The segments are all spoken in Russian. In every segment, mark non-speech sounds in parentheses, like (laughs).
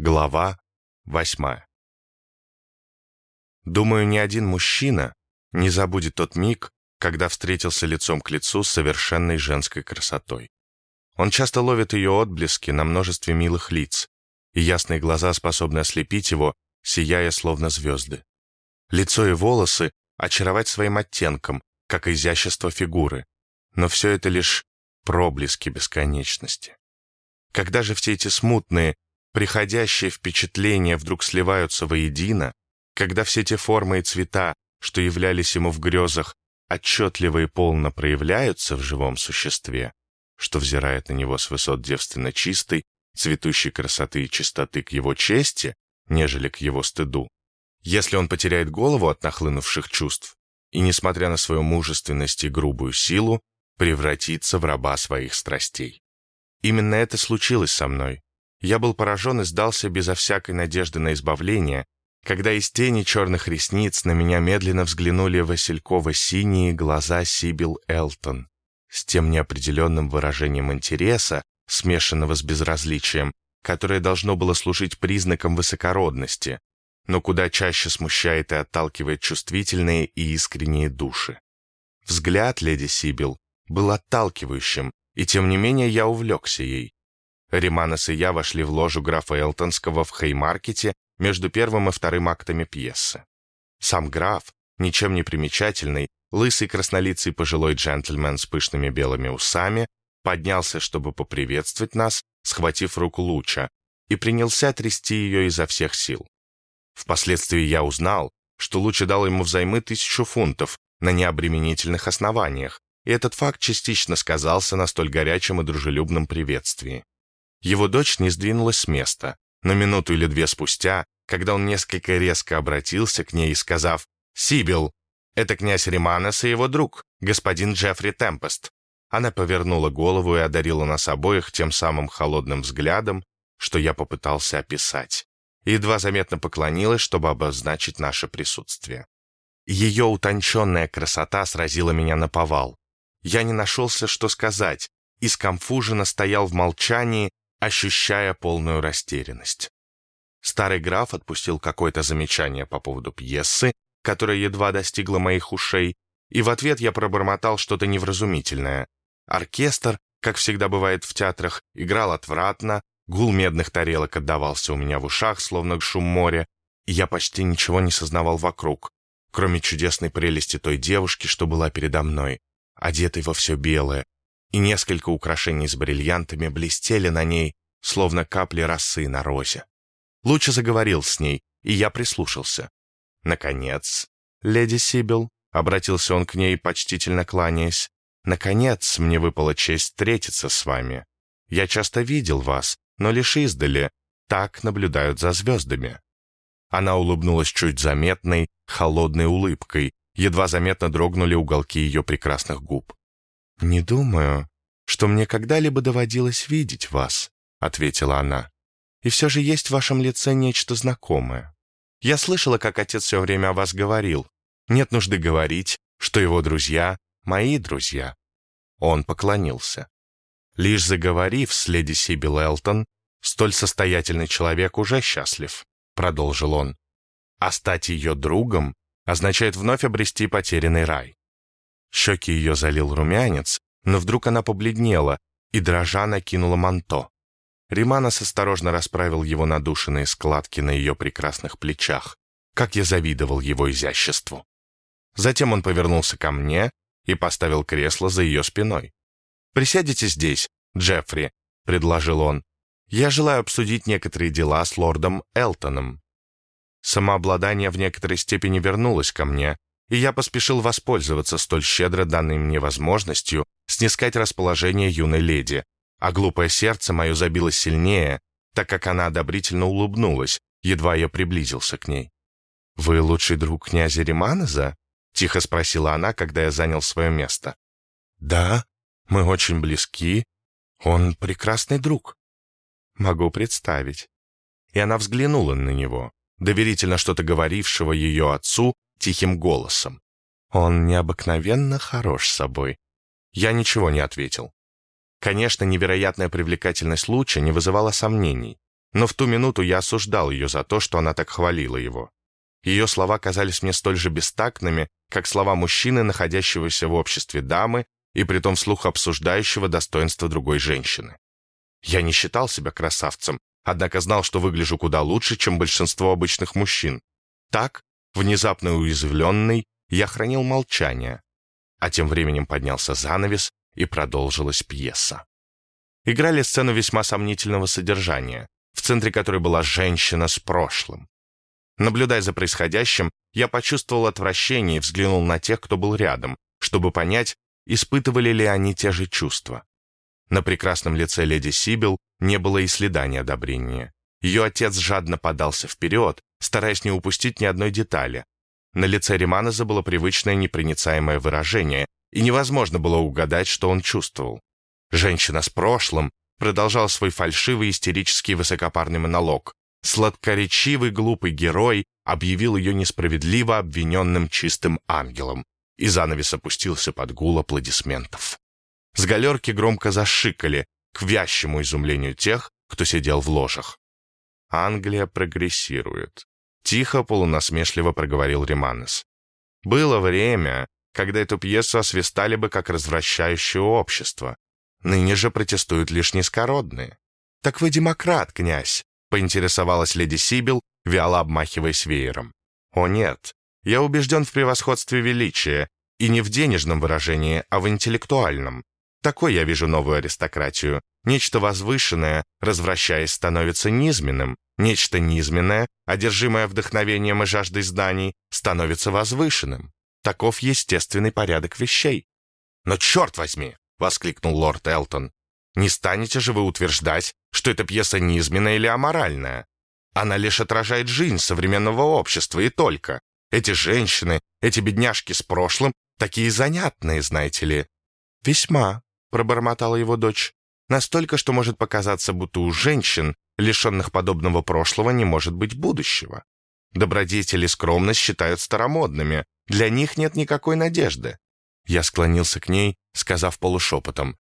Глава восьмая. Думаю, ни один мужчина не забудет тот миг, когда встретился лицом к лицу с совершенной женской красотой. Он часто ловит ее отблески на множестве милых лиц, и ясные глаза способны ослепить его, сияя словно звезды. Лицо и волосы очаровать своим оттенком, как изящество фигуры, но все это лишь проблески бесконечности. Когда же все эти смутные, приходящие впечатления вдруг сливаются воедино, когда все те формы и цвета, что являлись ему в грезах, отчетливо и полно проявляются в живом существе, что взирает на него с высот девственно чистой, цветущей красоты и чистоты к его чести, нежели к его стыду. Если он потеряет голову от нахлынувших чувств и, несмотря на свою мужественность и грубую силу, превратится в раба своих страстей. Именно это случилось со мной, я был поражен и сдался безо всякой надежды на избавление, когда из тени черных ресниц на меня медленно взглянули васильково-синие глаза Сибил Элтон с тем неопределенным выражением интереса, смешанного с безразличием, которое должно было служить признаком высокородности, но куда чаще смущает и отталкивает чувствительные и искренние души. Взгляд леди Сибил был отталкивающим, и тем не менее я увлекся ей. Риманос и я вошли в ложу графа Элтонского в Хеймаркете между первым и вторым актами пьесы. Сам граф, ничем не примечательный, лысый краснолицый пожилой джентльмен с пышными белыми усами, поднялся, чтобы поприветствовать нас, схватив руку Луча, и принялся трясти ее изо всех сил. Впоследствии я узнал, что Луча дал ему взаймы тысячу фунтов на необременительных основаниях, и этот факт частично сказался на столь горячем и дружелюбном приветствии. Его дочь не сдвинулась с места, но минуту или две спустя, когда он несколько резко обратился к ней, сказав «Сибил, это князь Риманес и его друг, господин Джеффри Темпест». Она повернула голову и одарила нас обоих тем самым холодным взглядом, что я попытался описать. Едва заметно поклонилась, чтобы обозначить наше присутствие. Ее утонченная красота сразила меня на повал. Я не нашелся, что сказать, и скомфуженно стоял в молчании, ощущая полную растерянность. Старый граф отпустил какое-то замечание по поводу пьесы, которая едва достигла моих ушей, и в ответ я пробормотал что-то невразумительное. Оркестр, как всегда бывает в театрах, играл отвратно, гул медных тарелок отдавался у меня в ушах, словно шум моря, и я почти ничего не сознавал вокруг, кроме чудесной прелести той девушки, что была передо мной, одетой во все белое, и несколько украшений с бриллиантами блестели на ней, словно капли росы на розе. Лучше заговорил с ней, и я прислушался. «Наконец, леди Сибил», — обратился он к ней, почтительно кланяясь, «наконец мне выпала честь встретиться с вами. Я часто видел вас, но лишь издали, так наблюдают за звездами». Она улыбнулась чуть заметной, холодной улыбкой, едва заметно дрогнули уголки ее прекрасных губ. «Не думаю, что мне когда-либо доводилось видеть вас», — ответила она. «И все же есть в вашем лице нечто знакомое. Я слышала, как отец все время о вас говорил. Нет нужды говорить, что его друзья — мои друзья». Он поклонился. Лишь заговорив с леди Сибил Элтон, столь состоятельный человек уже счастлив, продолжил он. А стать ее другом означает вновь обрести потерянный рай. Щеки ее залил румянец, но вдруг она побледнела и дрожа накинула манто. Риманос осторожно расправил его надушенные складки на ее прекрасных плечах. Как я завидовал его изяществу. Затем он повернулся ко мне и поставил кресло за ее спиной. «Присядете здесь, Джеффри», — предложил он. «Я желаю обсудить некоторые дела с лордом Элтоном». Самообладание в некоторой степени вернулось ко мне, и я поспешил воспользоваться столь щедро данной мне возможностью снискать расположение юной леди, а глупое сердце мое забилось сильнее, так как она одобрительно улыбнулась, едва я приблизился к ней. «Вы лучший друг князя Риманеза?» — тихо спросила она, когда я занял свое место. «Да, мы очень близки. Он прекрасный друг». «Могу представить». И она взглянула на него, доверительно что-то говорившего ее отцу, тихим голосом. «Он необыкновенно хорош собой». Я ничего не ответил. Конечно, невероятная привлекательность луча не вызывала сомнений. но в ту минуту я осуждал ее за то, что она так хвалила его. Ее слова казались мне столь же бестактными, как слова мужчины, находящегося в обществе дамы и притом вслух обсуждающего достоинство другой женщины. Я не считал себя красавцем, однако знал, что выгляжу куда лучше, чем большинство обычных мужчин. Так, внезапно уязвленный, я хранил молчание. А тем временем поднялся занавес, и продолжилась пьеса. Играли сцену весьма сомнительного содержания, в центре которой была женщина с прошлым. Наблюдая за происходящим, я почувствовал отвращение и взглянул на тех, кто был рядом, чтобы понять, испытывали ли они те же чувства. На прекрасном лице леди Сибил не было и следа неодобрения. Ее отец жадно подался вперед, стараясь не упустить ни одной детали. На лице Риманеза было привычное непроницаемое выражение, и невозможно было угадать, что он чувствовал. Женщина с прошлым продолжал свой фальшивый истерический высокопарный монолог. Сладкоречивый глупый герой объявил ее несправедливо обвиненным чистым ангелом, и занавес опустился под гул аплодисментов. С галерки громко зашикали, к вящему изумлению тех, кто сидел в ложах. Англия прогрессирует. Тихо, полунасмешливо проговорил Риманес. Было время, когда эту пьесу освистали бы как развращающее общество. Ныне же протестуют лишь низкородные. «Так вы демократ, князь», — поинтересовалась леди Сибил, вяло обмахиваясь веером. «О нет, я убежден в превосходстве величия, и не в денежном выражении, а в интеллектуальном. Такой я вижу новую аристократию. Нечто возвышенное, развращаясь, становится низменным. Нечто низменное, одержимое вдохновением и жаждой знаний, становится возвышенным. Таков естественный порядок вещей. «Но черт возьми!» — воскликнул лорд Элтон. «Не станете же вы утверждать, что эта пьеса низменная или аморальная? Она лишь отражает жизнь современного общества и только. Эти женщины, эти бедняжки с прошлым, такие занятные, знаете ли». «Весьма», — пробормотала его дочь. «Настолько, что может показаться, будто у женщин, лишенных подобного прошлого, не может быть будущего. Добродетели и скромность считают старомодными, для них нет никакой надежды. Я склонился к ней, сказав полушепотом.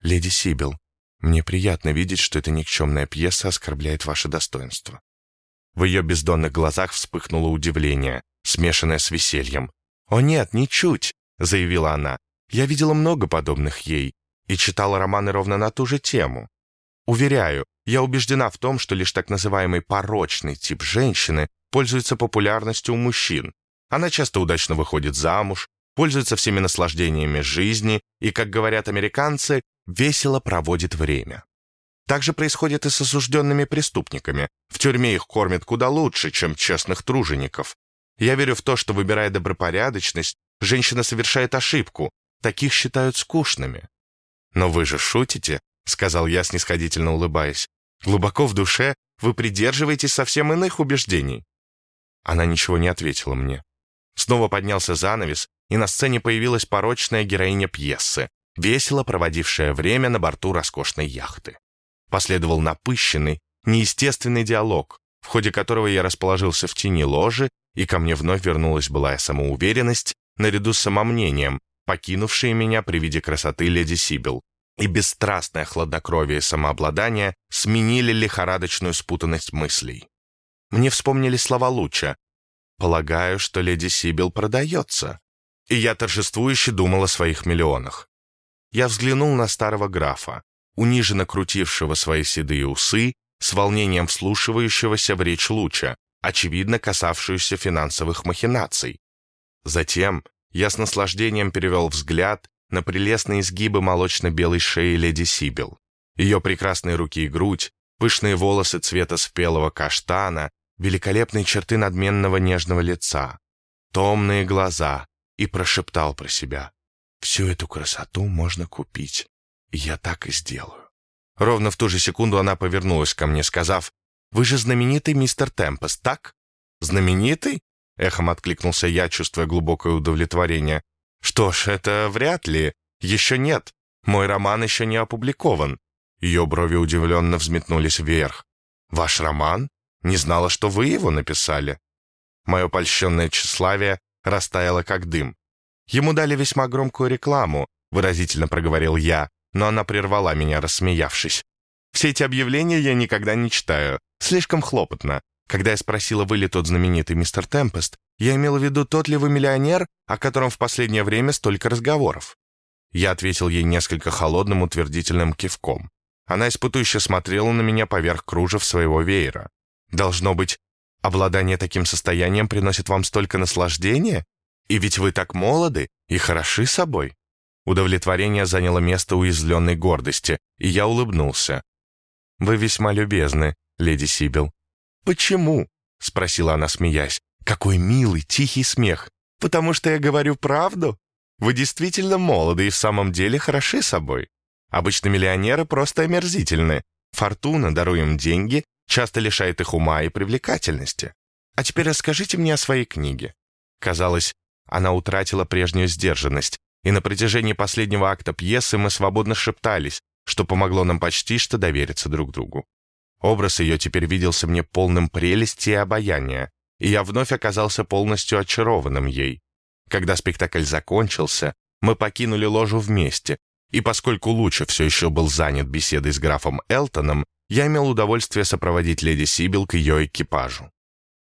«Леди Сибил, мне приятно видеть, что эта никчемная пьеса оскорбляет ваше достоинство». В ее бездонных глазах вспыхнуло удивление, смешанное с весельем. «О нет, ничуть!» — заявила она. «Я видела много подобных ей и читала романы ровно на ту же тему. Уверяю, я убеждена в том, что лишь так называемый порочный тип женщины пользуется популярностью у мужчин. Она часто удачно выходит замуж, пользуется всеми наслаждениями жизни и, как говорят американцы, весело проводит время. Так же происходит и с осужденными преступниками. В тюрьме их кормят куда лучше, чем честных тружеников. Я верю в то, что, выбирая добропорядочность, женщина совершает ошибку. Таких считают скучными. «Но вы же шутите», — сказал я, снисходительно улыбаясь. «Глубоко в душе вы придерживаетесь совсем иных убеждений». Она ничего не ответила мне. Снова поднялся занавес, и на сцене появилась порочная героиня пьесы, весело проводившая время на борту роскошной яхты. Последовал напыщенный, неестественный диалог, в ходе которого я расположился в тени ложи, и ко мне вновь вернулась былая самоуверенность, наряду с самомнением, покинувшие меня при виде красоты леди Сибил, и бесстрастное хладнокровие и самообладание сменили лихорадочную спутанность мыслей. Мне вспомнили слова Луча, Полагаю, что леди Сибил продается. И я торжествующе думал о своих миллионах. Я взглянул на старого графа, униженно крутившего свои седые усы, с волнением вслушивающегося в речь Луча, очевидно касавшуюся финансовых махинаций. Затем я с наслаждением перевел взгляд на прелестные изгибы молочно-белой шеи леди Сибил. Ее прекрасные руки и грудь, пышные волосы цвета спелого каштана великолепные черты надменного нежного лица, томные глаза, и прошептал про себя. «Всю эту красоту можно купить, и я так и сделаю». Ровно в ту же секунду она повернулась ко мне, сказав, «Вы же знаменитый мистер Темпес, так?» «Знаменитый?» — эхом откликнулся я, чувствуя глубокое удовлетворение. «Что ж, это вряд ли. Еще нет. Мой роман еще не опубликован». Ее брови удивленно взметнулись вверх. «Ваш роман? Не знала, что вы его написали». Мое польщенное тщеславие растаяло как дым. «Ему дали весьма громкую рекламу», — выразительно проговорил я, но она прервала меня, рассмеявшись. Все эти объявления я никогда не читаю. Слишком хлопотно. Когда я спросила, вы ли тот знаменитый мистер Темпест, я имела в виду тот ли вы миллионер, о котором в последнее время столько разговоров. Я ответил ей несколько холодным утвердительным кивком. Она испытующе смотрела на меня поверх кружев своего веера. «Должно быть, обладание таким состоянием приносит вам столько наслаждения? И ведь вы так молоды и хороши собой». Удовлетворение заняло место уязвленной гордости, и я улыбнулся. «Вы весьма любезны, леди Сибил». «Почему?» — спросила она, смеясь. «Какой милый, тихий смех. Потому что я говорю правду? Вы действительно молоды и в самом деле хороши собой. Обычно миллионеры просто омерзительны. Фортуна, даруем деньги, часто лишает их ума и привлекательности. А теперь расскажите мне о своей книге». Казалось, она утратила прежнюю сдержанность, и на протяжении последнего акта пьесы мы свободно шептались, что помогло нам почти что довериться друг другу. Образ ее теперь виделся мне полным прелести и обаяния, и я вновь оказался полностью очарованным ей. Когда спектакль закончился, мы покинули ложу вместе, и поскольку Луча все еще был занят беседой с графом Элтоном, я имел удовольствие сопроводить леди Сибил к ее экипажу.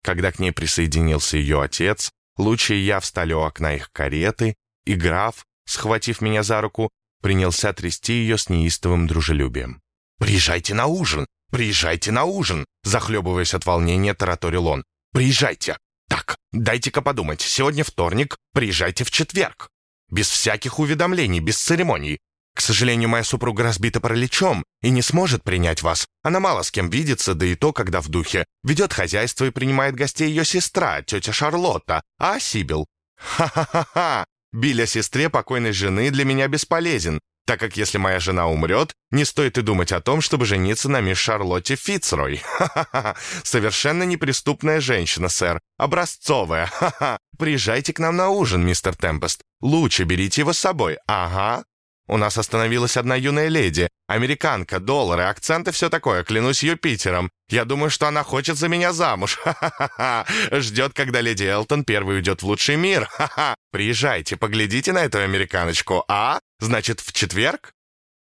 Когда к ней присоединился ее отец, Луча и я встали у окна их кареты, и граф, схватив меня за руку, принялся трясти ее с неистовым дружелюбием. «Приезжайте на ужин! Приезжайте на ужин!» Захлебываясь от волнения, тараторил он. «Приезжайте! Так, дайте-ка подумать. Сегодня вторник, приезжайте в четверг. Без всяких уведомлений, без церемоний. К сожалению, моя супруга разбита параличом и не сможет принять вас. Она мало с кем видится, да и то, когда в духе. Ведет хозяйство и принимает гостей ее сестра, тетя Шарлотта, а Сибил. Ха-ха-ха-ха! Биль сестре покойной жены для меня бесполезен, так как если моя жена умрет, не стоит и думать о том, чтобы жениться на мисс Шарлотте Фицрой. Ха-ха-ха! Совершенно неприступная женщина, сэр. Образцовая. Ха-ха! Приезжайте к нам на ужин, мистер Темпест. Лучше берите его с собой. Ага. У нас остановилась одна юная леди. Американка, доллары, акценты, все такое, клянусь Юпитером. Я думаю, что она хочет за меня замуж. Ха-ха-ха. Ждет, когда леди Элтон первый уйдет в лучший мир. Ха-ха. Приезжайте, поглядите на эту американочку. А? Значит, в четверг?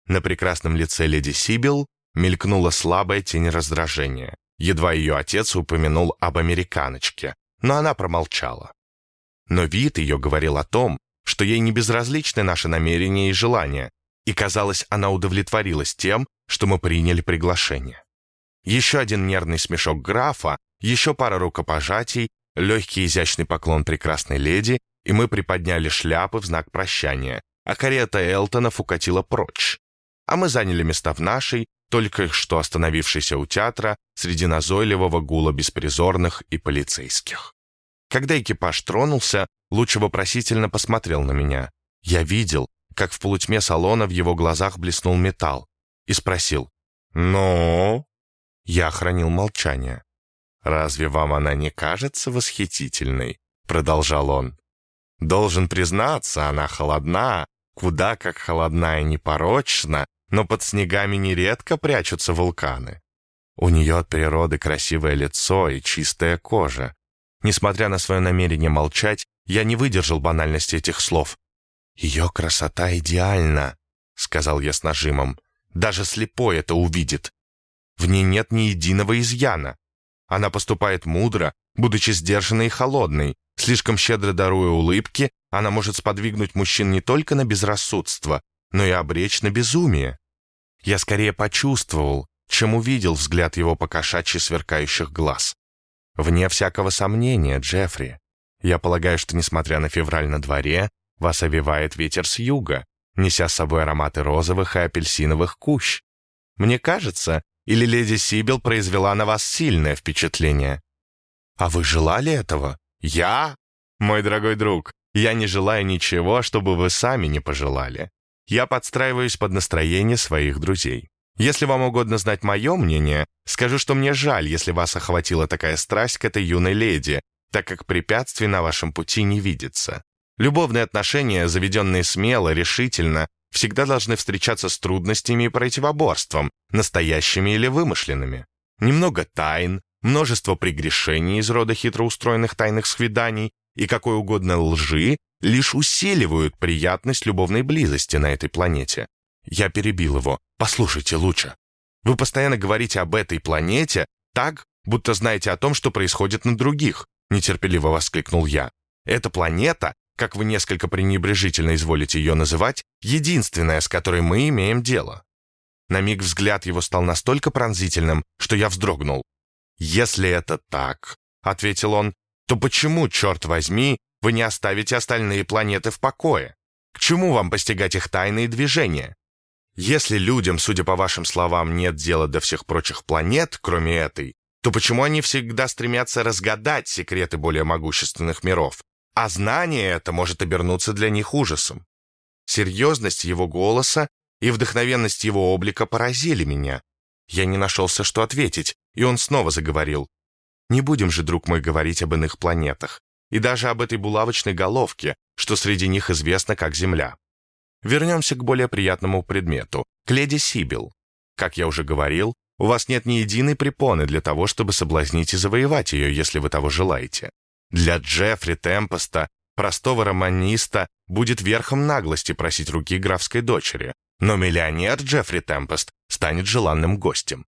На прекрасном лице леди Сибил мелькнула слабая тень раздражения. Едва ее отец упомянул об американочке, но она промолчала. Но вид ее говорил о том, что ей не безразличны наши намерения и желания, и, казалось, она удовлетворилась тем, что мы приняли приглашение. Еще один нервный смешок графа, еще пара рукопожатий, легкий изящный поклон прекрасной леди, и мы приподняли шляпы в знак прощания, а карета Элтонов укатила прочь. А мы заняли места в нашей, только что остановившейся у театра, среди назойливого гула беспризорных и полицейских. Когда экипаж тронулся, Лучше вопросительно посмотрел на меня. Я видел, как в полутьме салона в его глазах блеснул металл, и спросил «Ну?» Я хранил молчание. «Разве вам она не кажется восхитительной?» Продолжал он. «Должен признаться, она холодна, куда как холодна и непорочна, но под снегами нередко прячутся вулканы. У нее от природы красивое лицо и чистая кожа. Несмотря на свое намерение молчать, я не выдержал банальности этих слов. «Ее красота идеальна», — сказал я с нажимом. «Даже слепой это увидит. В ней нет ни единого изъяна. Она поступает мудро, будучи сдержанной и холодной. Слишком щедро даруя улыбки, она может сподвигнуть мужчин не только на безрассудство, но и обречь на безумие. Я скорее почувствовал, чем увидел взгляд его покошачьи сверкающих глаз. Вне всякого сомнения, Джеффри, я полагаю, что, несмотря на февраль на дворе, вас овивает ветер с юга, неся с собой ароматы розовых и апельсиновых кущ. Мне кажется, или леди Сибил произвела на вас сильное впечатление? А вы желали этого? Я? Мой дорогой друг, я не желаю ничего, чтобы вы сами не пожелали. Я подстраиваюсь под настроение своих друзей. Если вам угодно знать мое мнение, скажу, что мне жаль, если вас охватила такая страсть к этой юной леди, так как препятствий на вашем пути не видится. Любовные отношения, заведенные смело, решительно, всегда должны встречаться с трудностями и противоборством, настоящими или вымышленными. Немного тайн, множество прегрешений из рода хитроустроенных тайных свиданий и какой угодно лжи лишь усиливают приятность любовной близости на этой планете. Я перебил его. «Послушайте лучше. Вы постоянно говорите об этой планете так, будто знаете о том, что происходит на других», — нетерпеливо воскликнул я. «Эта планета, как вы несколько пренебрежительно изволите ее называть, единственная, с которой мы имеем дело». На миг взгляд его стал настолько пронзительным, что я вздрогнул. «Если это так», — ответил он, — «то почему, черт возьми, вы не оставите остальные планеты в покое? К чему вам постигать их тайные движения? Если людям, судя по вашим словам, нет дела до всех прочих планет, кроме этой, то почему они всегда стремятся разгадать секреты более могущественных миров? А знание это может обернуться для них ужасом. Серьезность его голоса и вдохновенность его облика поразили меня. Я не нашелся, что ответить, и он снова заговорил. «Не будем же, друг мой, говорить об иных планетах, и даже об этой булавочной головке, что среди них известно как Земля. Вернемся к более приятному предмету, к леди Сибил. Как я уже говорил, у вас нет ни единой препоны для того, чтобы соблазнить и завоевать ее, если вы того желаете. Для Джеффри Темпоста, простого романиста, будет верхом наглости просить руки графской дочери, но миллионер Джеффри Темпост станет желанным гостем.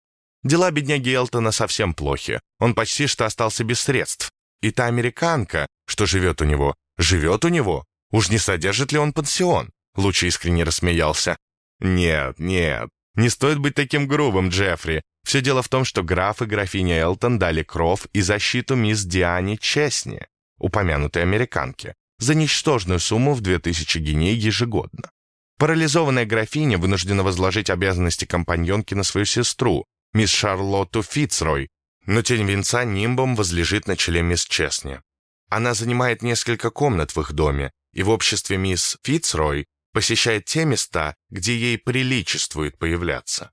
Дела бедняги Элтона совсем плохи, он почти что остался без средств. И та американка, что живет у него, живет у него. Уж не содержит ли он пансион? Луч искренне рассмеялся. Нет, нет, не стоит быть таким грубым, Джеффри. Все дело в том, что граф и графиня Элтон дали кров и защиту мисс Диане Честни, упомянутой американке, за ничтожную сумму в 2000 гиней ежегодно. Парализованная графиня вынуждена возложить обязанности компаньонки на свою сестру, мисс Шарлотту Фицрой, но тень венца нимбом возлежит на челе мисс Честни. Она занимает несколько комнат в их доме и в обществе мисс Фицрой посещает те места, где ей приличествует появляться.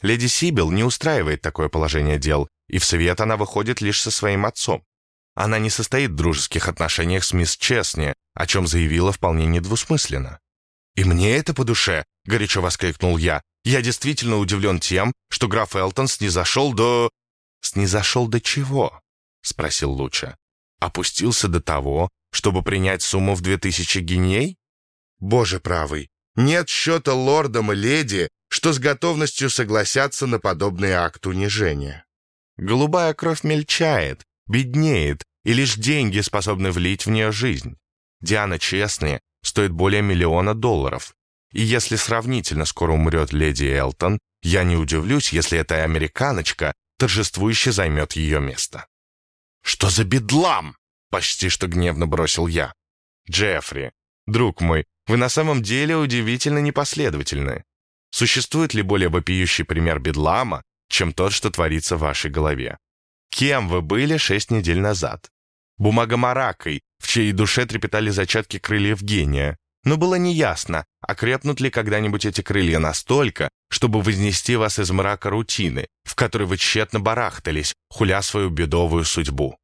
Леди Сибил не устраивает такое положение дел, и в свет она выходит лишь со своим отцом. Она не состоит в дружеских отношениях с мисс Честни, о чем заявила вполне недвусмысленно. «И мне это по душе!» — горячо воскликнул я. «Я действительно удивлен тем, что граф Элтон снизошел до...» «Снизошел до чего?» — спросил Луча. «Опустился до того, чтобы принять сумму в две тысячи гиней?» Боже правый, нет счета лордам и леди, что с готовностью согласятся на подобный акт унижения. Голубая кровь мельчает, беднеет, и лишь деньги способны влить в нее жизнь. Диана честная стоит более миллиона долларов. И если сравнительно скоро умрет леди Элтон, я не удивлюсь, если эта американочка торжествующе займет ее место. «Что за бедлам?» — почти что гневно бросил я. «Джеффри, друг мой, вы на самом деле удивительно непоследовательны. Существует ли более вопиющий пример бедлама, чем тот, что творится в вашей голове? Кем вы были шесть недель назад? Бумагомаракой, в чьей душе трепетали зачатки крыльев гения. Но было неясно, окрепнут ли когда-нибудь эти крылья настолько, чтобы вознести вас из мрака рутины, в которой вы тщетно барахтались, хуля свою бедовую судьбу.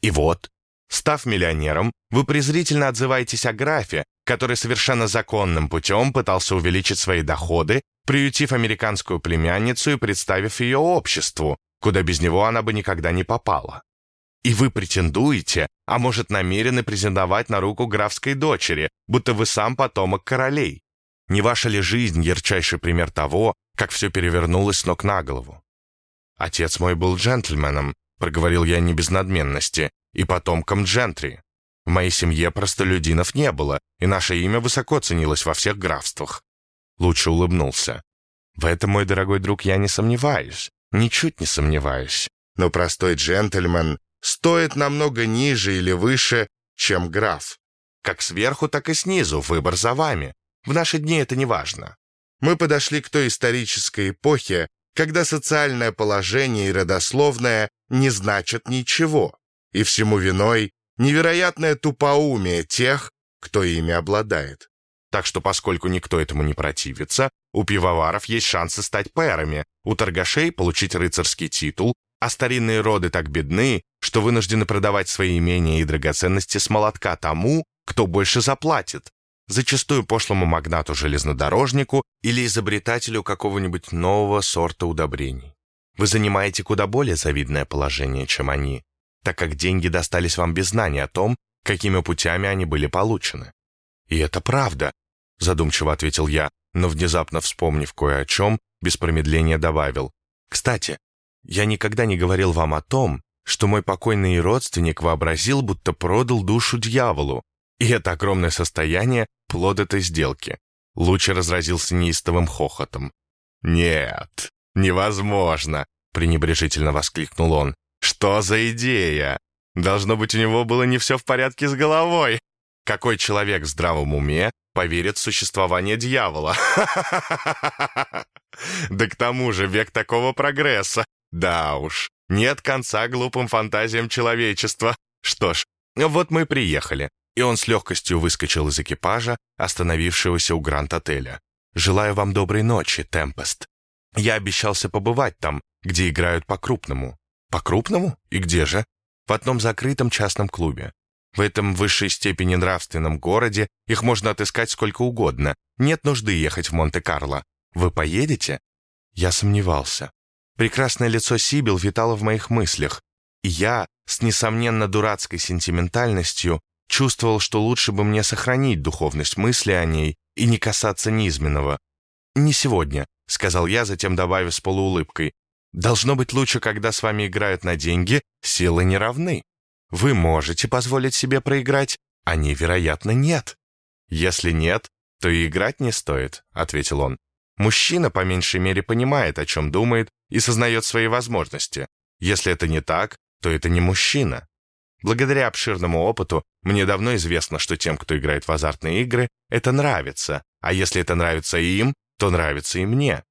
И вот, став миллионером, вы презрительно отзываетесь о графе, который совершенно законным путем пытался увеличить свои доходы, приютив американскую племянницу и представив ее обществу, куда без него она бы никогда не попала. И вы претендуете, а может намерены претендовать на руку графской дочери, будто вы сам потомок королей. Не ваша ли жизнь ярчайший пример того, как все перевернулось с ног на голову? Отец мой был джентльменом, проговорил я не без надменности, и потомком джентри. В моей семье простолюдинов не было, и наше имя высоко ценилось во всех графствах. Лучше улыбнулся. В этом, мой дорогой друг, я не сомневаюсь. Ничуть не сомневаюсь. Но простой джентльмен стоит намного ниже или выше, чем граф. Как сверху, так и снизу, выбор за вами. В наши дни это не важно. Мы подошли к той исторической эпохе, когда социальное положение и родословное не значат ничего, и всему виной невероятное тупоумие тех, кто ими обладает. Так что поскольку никто этому не противится, у пивоваров есть шансы стать пэрами, у торгашей получить рыцарский титул, а старинные роды так бедны, что вынуждены продавать свои имения и драгоценности с молотка тому, кто больше заплатит, зачастую пошлому магнату-железнодорожнику или изобретателю какого-нибудь нового сорта удобрений. Вы занимаете куда более завидное положение, чем они, так как деньги достались вам без знания о том, какими путями они были получены. «И это правда», — задумчиво ответил я, но внезапно вспомнив кое о чем, без промедления добавил. Кстати, я никогда не говорил вам о том, что мой покойный родственник вообразил, будто продал душу дьяволу, и это огромное состояние – плод этой сделки. Луча разразился неистовым хохотом. «Нет, невозможно!» — пренебрежительно воскликнул он. «Что за идея? Должно быть, у него было не все в порядке с головой. Какой человек в здравом уме поверит в существование дьявола? (laughs) Да к тому же век такого прогресса. Да уж, нет конца глупым фантазиям человечества. Что ж, вот мы приехали и он с легкостью выскочил из экипажа, остановившегося у Гранд-отеля. «Желаю вам доброй ночи, Темпест. Я обещался побывать там, где играют по-крупному». «По-крупному? И где же?» «В одном закрытом частном клубе. В этом высшей степени нравственном городе их можно отыскать сколько угодно. Нет нужды ехать в Монте-Карло. Вы поедете?» Я сомневался. Прекрасное лицо Сибил витало в моих мыслях, и я, с несомненно дурацкой сентиментальностью, Чувствовал, что лучше бы мне сохранить духовность мысли о ней и не касаться низменного. «Не сегодня», — сказал я, затем добавив с полуулыбкой. «Должно быть лучше, когда с вами играют на деньги, силы не равны. Вы можете позволить себе проиграть, они, вероятно, нет». «Если нет, то и играть не стоит», — ответил он. «Мужчина, по меньшей мере, понимает, о чем думает и сознает свои возможности. Если это не так, то это не мужчина. Благодаря обширному опыту мне давно известно, что тем, кто играет в азартные игры, это нравится, а если это нравится им, то нравится и мне.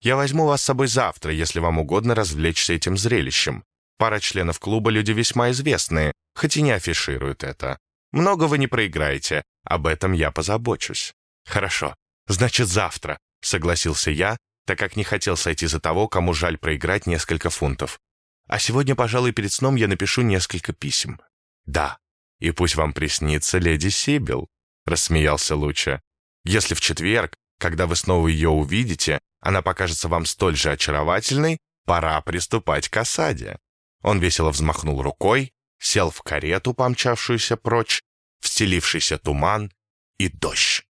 Я возьму вас с собой завтра, если вам угодно развлечься этим зрелищем. Пара членов клуба люди весьма известные, хоть и не афишируют это. Много вы не проиграете, об этом я позабочусь. Хорошо, значит завтра, согласился я, так как не хотел сойти за того, кому жаль проиграть несколько фунтов. А сегодня, пожалуй, перед сном я напишу несколько писем. Да, и пусть вам приснится леди Сибил, рассмеялся Луча. Если в четверг, когда вы снова ее увидите, она покажется вам столь же очаровательной, пора приступать к осаде. Он весело взмахнул рукой, сел в карету, помчавшуюся прочь, встелившийся туман и дождь.